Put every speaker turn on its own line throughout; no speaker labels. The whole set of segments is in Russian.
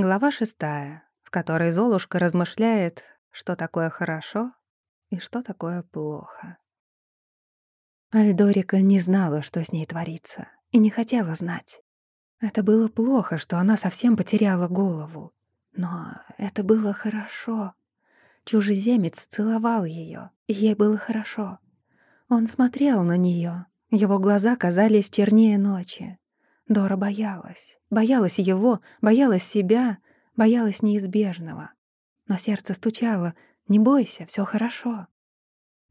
Глава шестая, в которой Золушка размышляет, что такое хорошо и что такое плохо. Альдорика не знала, что с ней творится, и не хотела знать. Это было плохо, что она совсем потеряла голову. Но это было хорошо. Чужеземец целовал ее, и ей было хорошо. Он смотрел на нее, его глаза казались чернее ночи. Дора боялась. Боялась его, боялась себя, боялась неизбежного. Но сердце стучало «Не бойся, все хорошо».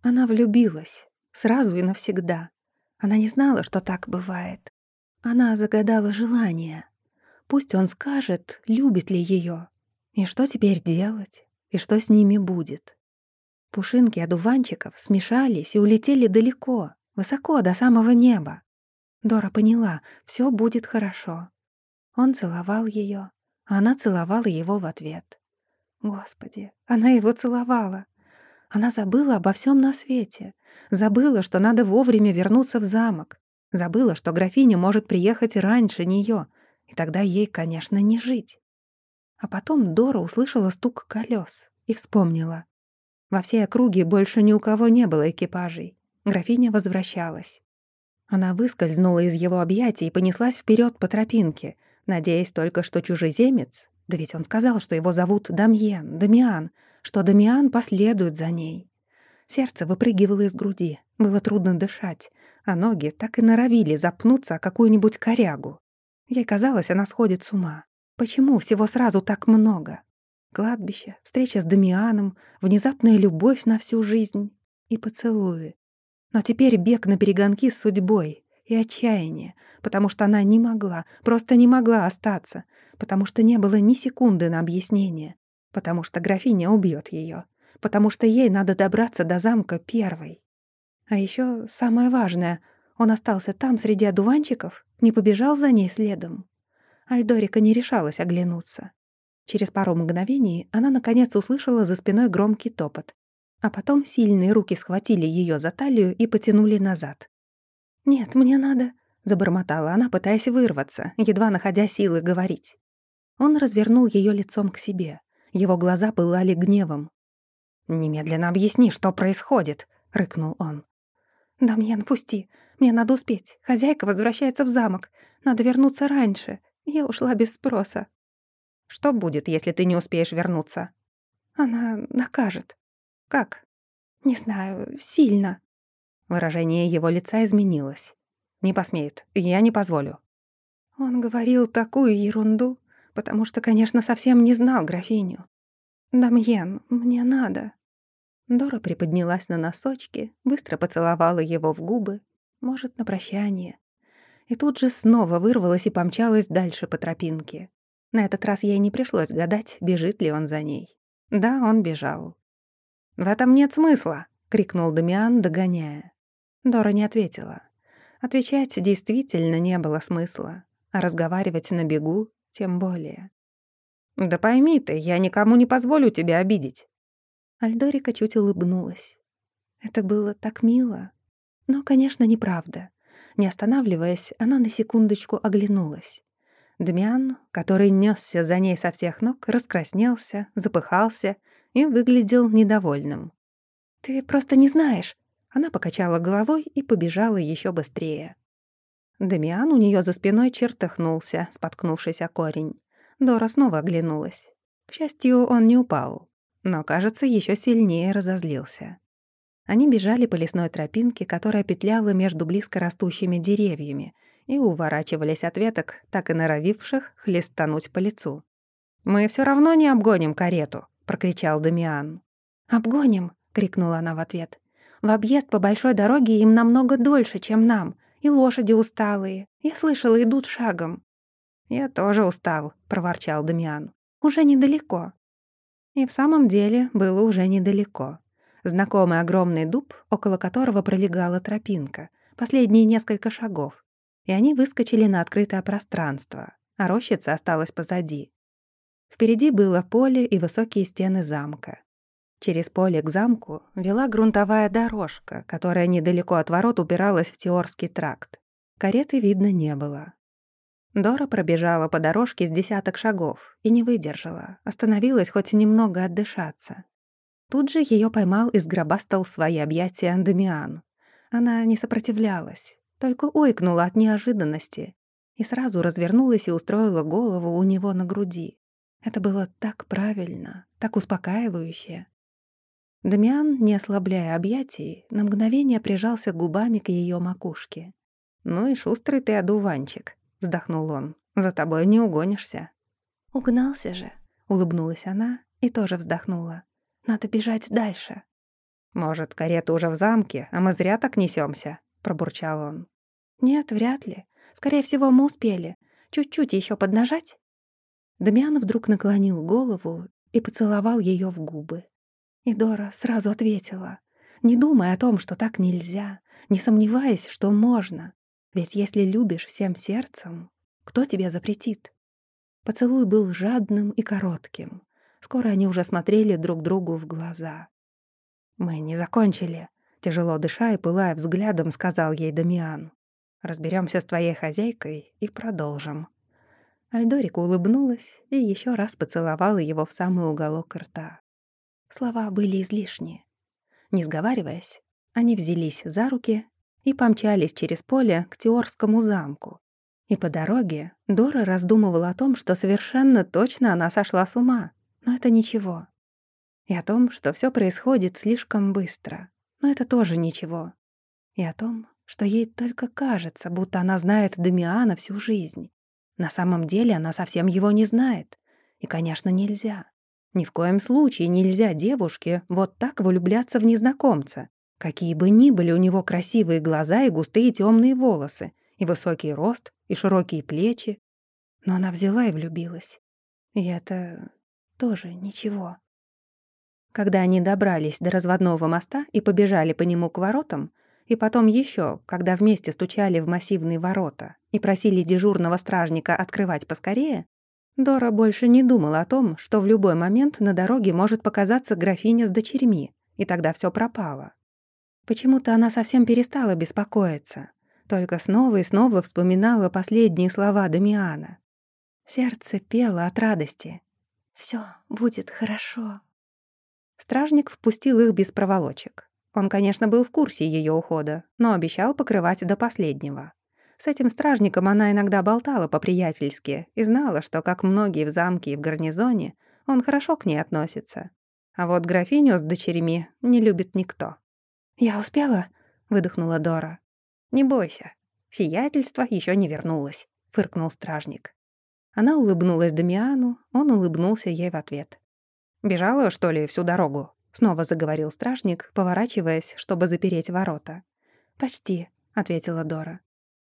Она влюбилась, сразу и навсегда. Она не знала, что так бывает. Она загадала желание. Пусть он скажет, любит ли ее. И что теперь делать? И что с ними будет? Пушинки одуванчиков смешались и улетели далеко, высоко, до самого неба. Дора поняла, все будет хорошо. Он целовал ее, она целовала его в ответ. Господи, она его целовала. Она забыла обо всем на свете. Забыла, что надо вовремя вернуться в замок. Забыла, что графиня может приехать раньше нее, и тогда ей, конечно, не жить. А потом Дора услышала стук колес и вспомнила. Во всей округе больше ни у кого не было экипажей. Графиня возвращалась. Она выскользнула из его объятий и понеслась вперед по тропинке, надеясь только, что чужеземец, да ведь он сказал, что его зовут Дамьен, Дамиан, что Дамиан последует за ней. Сердце выпрыгивало из груди, было трудно дышать, а ноги так и норовили запнуться о какую-нибудь корягу. Ей казалось, она сходит с ума. Почему всего сразу так много? Кладбище, встреча с Дамианом, внезапная любовь на всю жизнь и поцелуи, но теперь бег на перегонки с судьбой и отчаяние, потому что она не могла, просто не могла остаться, потому что не было ни секунды на объяснение, потому что графиня убьет ее, потому что ей надо добраться до замка первой. А еще самое важное, он остался там среди одуванчиков, не побежал за ней следом. Альдорика не решалась оглянуться. Через пару мгновений она наконец услышала за спиной громкий топот, а потом сильные руки схватили ее за талию и потянули назад. «Нет, мне надо...» — забормотала она, пытаясь вырваться, едва находя силы говорить. Он развернул ее лицом к себе. Его глаза пылали гневом. «Немедленно объясни, что происходит!» — рыкнул он. «Дамьен, пусти. Мне надо успеть. Хозяйка возвращается в замок. Надо вернуться раньше. Я ушла без спроса».
«Что будет, если ты не успеешь вернуться?»
«Она накажет».
«Как?»
«Не знаю, сильно».
Выражение его лица изменилось. «Не посмеет. Я не позволю».
Он говорил такую ерунду, потому что, конечно, совсем не знал графиню. «Дамьен, мне надо». Дора приподнялась на носочки, быстро поцеловала его в губы, может, на прощание. И тут же снова вырвалась и помчалась дальше по тропинке. На этот раз ей не пришлось гадать, бежит ли он за ней. Да, он бежал.
«В этом нет смысла!» — крикнул Дамиан, догоняя.
Дора не ответила. Отвечать действительно не было смысла, а разговаривать на бегу тем более.
«Да пойми ты, я никому не позволю тебя обидеть».
Альдорика чуть улыбнулась. Это было так мило. Но, конечно, неправда. Не останавливаясь, она на секундочку оглянулась. Дмян, который нёсся за ней со всех ног, раскраснелся, запыхался и выглядел недовольным. «Ты просто не знаешь!» Она покачала головой и побежала еще быстрее. Дамиан у нее за спиной чертыхнулся, споткнувшись о корень. Дора снова оглянулась. К счастью, он не упал, но, кажется, еще сильнее разозлился. Они бежали по лесной тропинке, которая петляла между близко растущими деревьями, и уворачивались от веток, так и норовивших хлестануть по лицу.
«Мы все равно не обгоним карету», прокричал Дамиан.
«Обгоним!» — крикнула она в ответ. «В объезд по большой дороге им намного дольше, чем нам. И лошади усталые. Я слышала, идут шагом».
«Я тоже устал», — проворчал Дамиан.
«Уже недалеко».
И в самом деле было уже недалеко. Знакомый огромный дуб, около которого пролегала тропинка, последние несколько шагов. И они выскочили на открытое пространство, а рощица осталась позади. Впереди было поле и высокие стены замка. Через поле к замку вела грунтовая дорожка, которая недалеко от ворот упиралась в Теорский тракт. Кареты видно не было. Дора пробежала по дорожке с десяток шагов и не выдержала, остановилась хоть немного отдышаться. Тут же ее поймал и сгробастал в свои объятия Андамиан. Она не сопротивлялась, только ойкнула от неожиданности и сразу развернулась и устроила голову у него на груди. Это было так правильно, так успокаивающе. Дамиан, не ослабляя объятий, на мгновение прижался губами к ее макушке. «Ну и шустрый ты одуванчик», — вздохнул он. «За тобой не угонишься».
«Угнался же», — улыбнулась она и тоже вздохнула. «Надо бежать дальше».
«Может, карета уже в замке, а мы зря так несемся, пробурчал он.
«Нет, вряд ли. Скорее всего, мы успели. Чуть-чуть еще поднажать?» Дамиан вдруг наклонил голову и поцеловал ее в губы. И Дора сразу ответила, не думая о том, что так нельзя, не сомневаясь, что можно. Ведь если любишь всем сердцем, кто тебе запретит? Поцелуй был жадным и коротким. Скоро они уже смотрели друг другу в глаза.
«Мы не закончили», — тяжело дыша и пылая взглядом, сказал ей Дамиан. Разберемся с твоей хозяйкой и продолжим». Альдорика улыбнулась и еще раз поцеловала его в самый уголок рта.
Слова были излишни. Не сговариваясь, они взялись за руки и помчались через поле к Теорскому замку. И по дороге Дора раздумывала о том, что совершенно точно она сошла с ума, но это ничего. И о том, что все происходит слишком быстро, но это тоже ничего. И о том, что ей только кажется, будто она знает Дамиана всю жизнь. На самом деле она совсем его не знает. И, конечно, нельзя. Ни в коем случае нельзя девушке вот так влюбляться в незнакомца. Какие бы ни были у него красивые глаза и густые темные волосы, и высокий рост, и широкие плечи. Но она взяла и влюбилась. И это тоже ничего. Когда они добрались до разводного моста и побежали по нему к воротам, и потом еще, когда вместе стучали в массивные ворота и просили дежурного стражника открывать поскорее, Дора больше не думала о том, что в любой момент на дороге может показаться графиня с дочерьми, и тогда все пропало. Почему-то она совсем перестала беспокоиться, только снова и снова вспоминала последние слова Дамиана. Сердце пело от радости. Все будет хорошо». Стражник впустил их без проволочек. Он, конечно, был в курсе ее ухода, но обещал покрывать до последнего. С этим стражником она иногда болтала по-приятельски и знала, что, как многие в замке и в гарнизоне, он хорошо к ней относится. А вот графиню с дочерями не любит никто. «Я успела?» — выдохнула Дора. «Не бойся, сиятельство еще не вернулось», — фыркнул стражник. Она улыбнулась Дамиану, он улыбнулся ей в ответ. «Бежала, что ли, всю дорогу?» — снова заговорил стражник, поворачиваясь, чтобы запереть ворота. «Почти», — ответила Дора.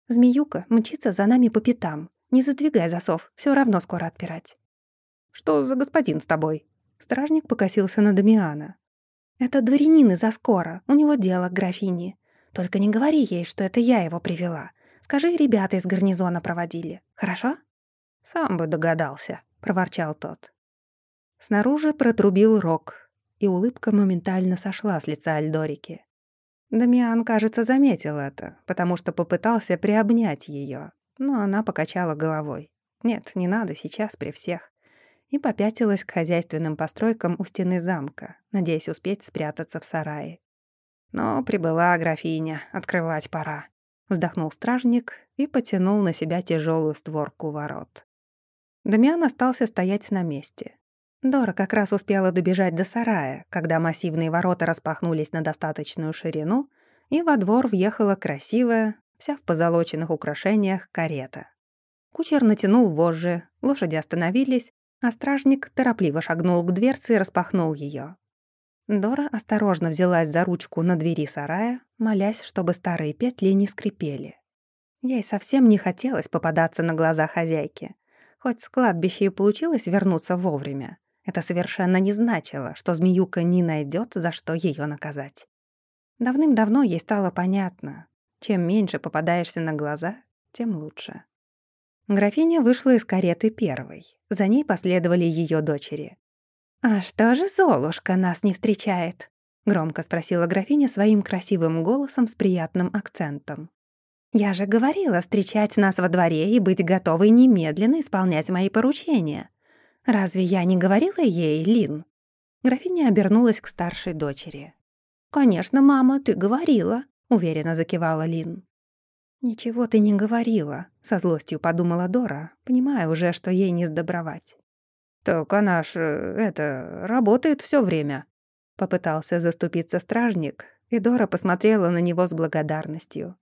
Змеюка мчится за нами по пятам. Не задвигай засов, все равно скоро отпирать.
«Что за господин с тобой?» Стражник покосился на Дамиана.
«Это дворянин из Аскора, у него дело к графине. Только не говори ей, что это я его привела. Скажи, ребята из гарнизона проводили, хорошо?»
«Сам бы догадался», — проворчал тот. Снаружи протрубил рог, и улыбка моментально сошла с лица Альдорики. Дамиан, кажется, заметил это, потому что попытался приобнять ее, но она покачала головой. Нет, не надо сейчас при всех. И попятилась к хозяйственным постройкам у стены замка, надеясь успеть спрятаться в сарае. Но прибыла графиня, открывать пора. Вздохнул стражник и потянул на себя тяжелую створку ворот. Дамиан остался стоять на месте. Дора как раз успела добежать до сарая, когда массивные ворота распахнулись на достаточную ширину, и во двор въехала красивая, вся в позолоченных украшениях, карета. Кучер натянул вожжи, лошади остановились, а стражник торопливо шагнул к дверце и распахнул ее. Дора осторожно взялась за ручку на двери сарая, молясь, чтобы старые петли не скрипели. Ей совсем не хотелось попадаться на глаза хозяйки. Хоть с кладбища и получилось вернуться вовремя, это совершенно не значило, что змеюка не найдет, за что ее наказать. Давным-давно ей стало понятно, чем меньше попадаешься на глаза, тем лучше. Графиня вышла из кареты первой. За ней последовали ее дочери. «А что же Золушка нас не встречает?» — громко спросила графиня своим красивым голосом с приятным акцентом.
Я же говорила встречать нас во дворе и быть готовой немедленно исполнять мои поручения. Разве я не говорила ей, Лин?» Графиня обернулась к старшей дочери. «Конечно, мама, ты говорила», — уверенно закивала Лин. «Ничего ты не говорила», — со злостью подумала Дора, понимая уже, что ей не сдобровать.
«Так она ж, э, это, работает все время», — попытался заступиться стражник, и Дора посмотрела на него с благодарностью.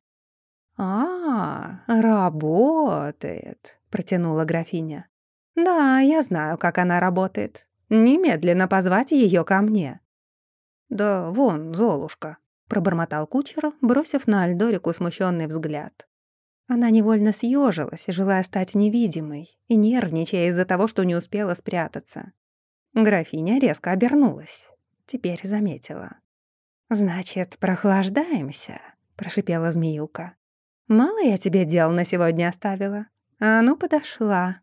«А, работает», — протянула графиня. «Да, я знаю, как она работает. Немедленно позвать ее ко мне».
«Да вон, Золушка», — пробормотал кучер, бросив на Альдорику смущенный взгляд.
Она невольно съежилась, желая стать невидимой, и нервничая из-за того, что не успела спрятаться. Графиня резко обернулась. Теперь заметила. «Значит, прохлаждаемся», — прошипела змеюка. «Мало я тебе дел на сегодня оставила. А ну, подошла».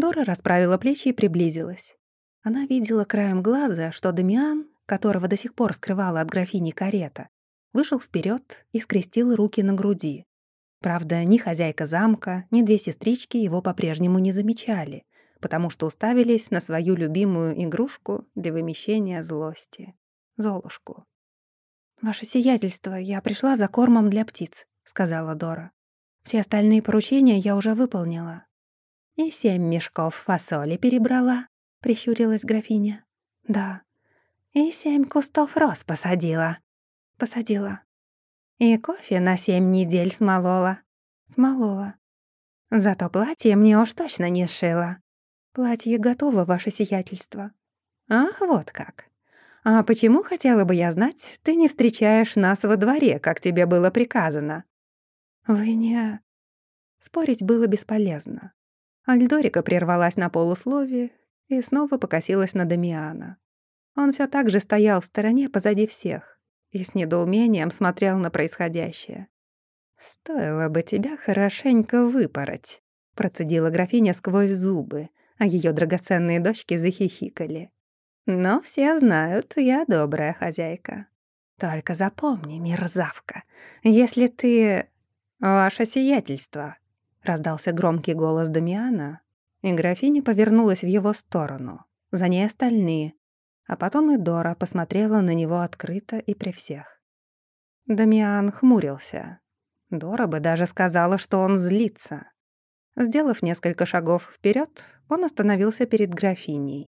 Дора расправила плечи и приблизилась. Она видела краем глаза, что Дамиан, которого до сих пор скрывала от графини карета, вышел вперед и скрестил руки на груди. Правда, ни хозяйка замка, ни две сестрички его по-прежнему не замечали, потому что уставились на свою любимую игрушку для вымещения злости — Золушку. «Ваше сиятельство, я пришла за кормом для птиц», сказала Дора. «Все остальные поручения я уже выполнила». «И семь мешков фасоли перебрала?» — прищурилась графиня. «Да». «И семь кустов роз посадила?» «Посадила». «И кофе на семь недель смолола?» «Смолола». «Зато платье мне уж точно не сшила». «Платье готово, ваше сиятельство». «Ах, вот как. А почему, хотела бы я знать, ты не встречаешь нас во дворе, как тебе было приказано?» «Вы не...» Спорить было бесполезно. Альдорика прервалась на полусловие и снова покосилась на Дамиана. Он все так же стоял в стороне позади всех и с недоумением смотрел на происходящее. «Стоило бы тебя хорошенько выпороть», — процедила графиня сквозь зубы, а ее драгоценные дочки захихикали. «Но все знают, я добрая хозяйка. Только запомни, мерзавка, если ты «Ваше сиятельство!» — раздался громкий голос Дамиана, и графиня повернулась в его сторону. За ней остальные, а потом и Дора посмотрела на него открыто и при всех. Дамиан хмурился. Дора бы даже сказала, что он злится. Сделав несколько шагов вперед, он остановился перед графиней.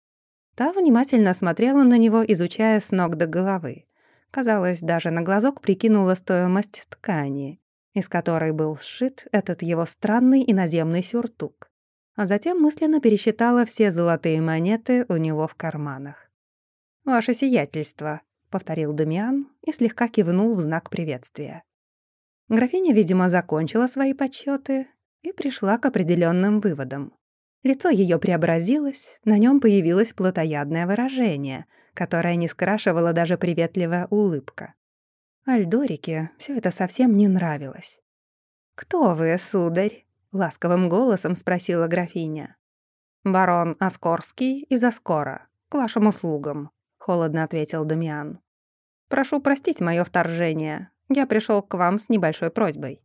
Та внимательно смотрела на него, изучая с ног до головы. Казалось, даже на глазок прикинула стоимость ткани из которой был сшит этот его странный иноземный сюртук, а затем мысленно пересчитала все золотые монеты у него в карманах. «Ваше сиятельство», — повторил Дамиан и слегка кивнул в знак приветствия. Графиня, видимо, закончила свои подсчеты и пришла к определенным выводам. Лицо ее преобразилось, на нем появилось плотоядное выражение, которое не скрашивала даже приветливая улыбка. Альдорике все это совсем не нравилось. «Кто вы, сударь?» — ласковым голосом спросила графиня. «Барон Оскорский из Оскора, к вашим услугам», — холодно ответил Дамиан. «Прошу простить мое вторжение. Я пришел к вам с небольшой просьбой».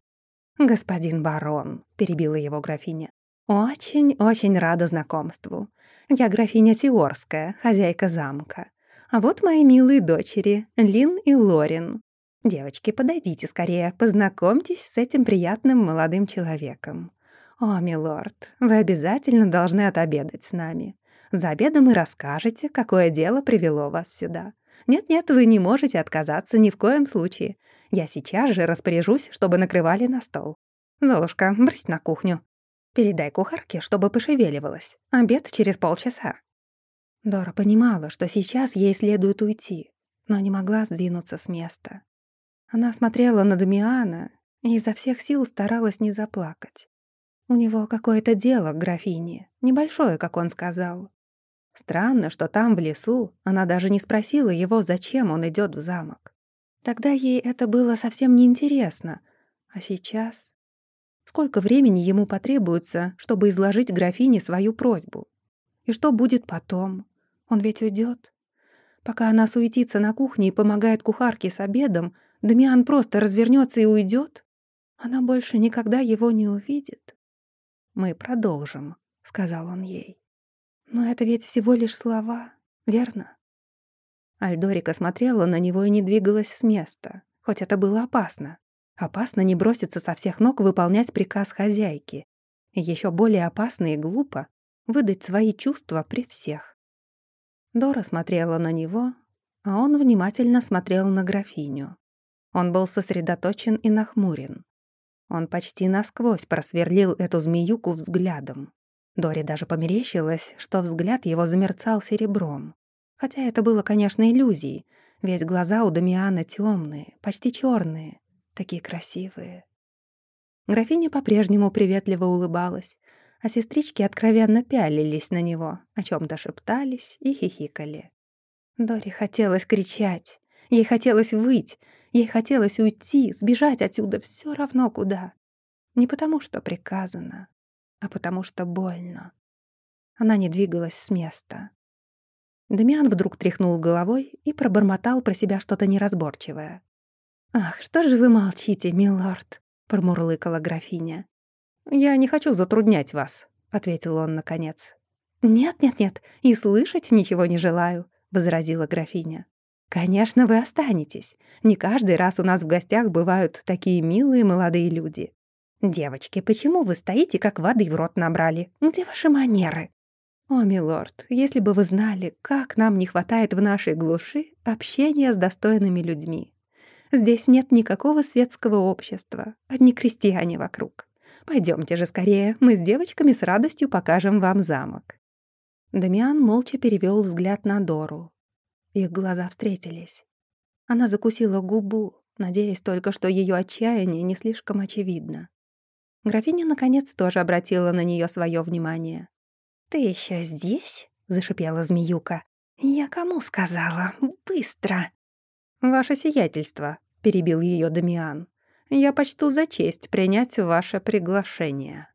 «Господин барон», — перебила его графиня, — «очень-очень рада знакомству. Я графиня Тиорская, хозяйка замка. А вот мои милые дочери, Лин и Лорин. «Девочки, подойдите скорее, познакомьтесь с этим приятным молодым человеком. О, милорд, вы обязательно должны отобедать с нами. За обедом и расскажете, какое дело привело вас сюда. Нет-нет, вы не можете отказаться ни в коем случае. Я сейчас же распоряжусь, чтобы накрывали на стол. Золушка, брысь на кухню. Передай кухарке, чтобы пошевеливалась. Обед через полчаса». Дора понимала, что сейчас ей следует уйти, но не могла сдвинуться с места. Она смотрела на Дамиана и изо всех сил старалась не заплакать. У него какое-то дело к графине, небольшое, как он сказал. Странно, что там, в лесу, она даже не спросила его, зачем он идет в замок. Тогда ей это было совсем неинтересно. А сейчас... Сколько времени ему потребуется, чтобы изложить графине свою просьбу? И что будет потом? Он ведь уйдет. Пока она суетится на кухне и помогает кухарке с обедом, Дамиан просто развернется и уйдет? Она больше никогда его не увидит. «Мы продолжим», — сказал он ей. «Но это ведь всего лишь слова, верно?» Альдорика смотрела на него и не двигалась с места, хоть это было опасно. Опасно не броситься со всех ног выполнять приказ хозяйки. И ещё более опасно и глупо выдать свои чувства при всех. Дора смотрела на него, а он внимательно смотрел на графиню. Он был сосредоточен и нахмурен. Он почти насквозь просверлил эту змеюку взглядом. Доре даже померещилось, что взгляд его замерцал серебром. Хотя это было, конечно, иллюзией, ведь глаза у Дамиана темные, почти черные, такие красивые. Графиня по-прежнему приветливо улыбалась, а сестрички откровенно пялились на него, о чем то шептались и хихикали. Доре хотелось кричать, ей хотелось выть, ей хотелось уйти, сбежать отсюда все равно куда. Не потому, что приказано, а потому что больно. Она не двигалась с места. Дамиан вдруг тряхнул головой и пробормотал про себя что-то неразборчивое. «Ах, что же вы молчите, милорд?» — промурлыкала графиня. «Я не хочу затруднять вас», — ответил он наконец. «Нет-нет-нет, и слышать ничего не желаю», — возразила графиня. «Конечно, вы останетесь. Не каждый раз у нас в гостях бывают такие милые молодые люди. Девочки, почему вы стоите, как воды в рот набрали? Где ваши манеры?» «О, милорд, если бы вы знали, как нам не хватает в нашей глуши общения с достойными людьми. Здесь нет никакого светского общества, одни крестьяне вокруг. Пойдемте же скорее, мы с девочками с радостью покажем вам замок». Дамиан молча перевел взгляд на Дору. Их глаза встретились. Она закусила губу, надеясь только, что ее отчаяние не слишком очевидно. Графиня, наконец, тоже обратила на нее свое внимание. «Ты еще здесь?» — зашипела змеюка. «Я кому сказала? Быстро!» «Ваше сиятельство», — перебил ее Дамиан. «Я почту за честь принять ваше приглашение».